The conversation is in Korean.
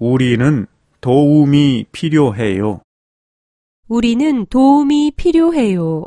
우리는 도움이 필요해요. 우리는 도움이 필요해요.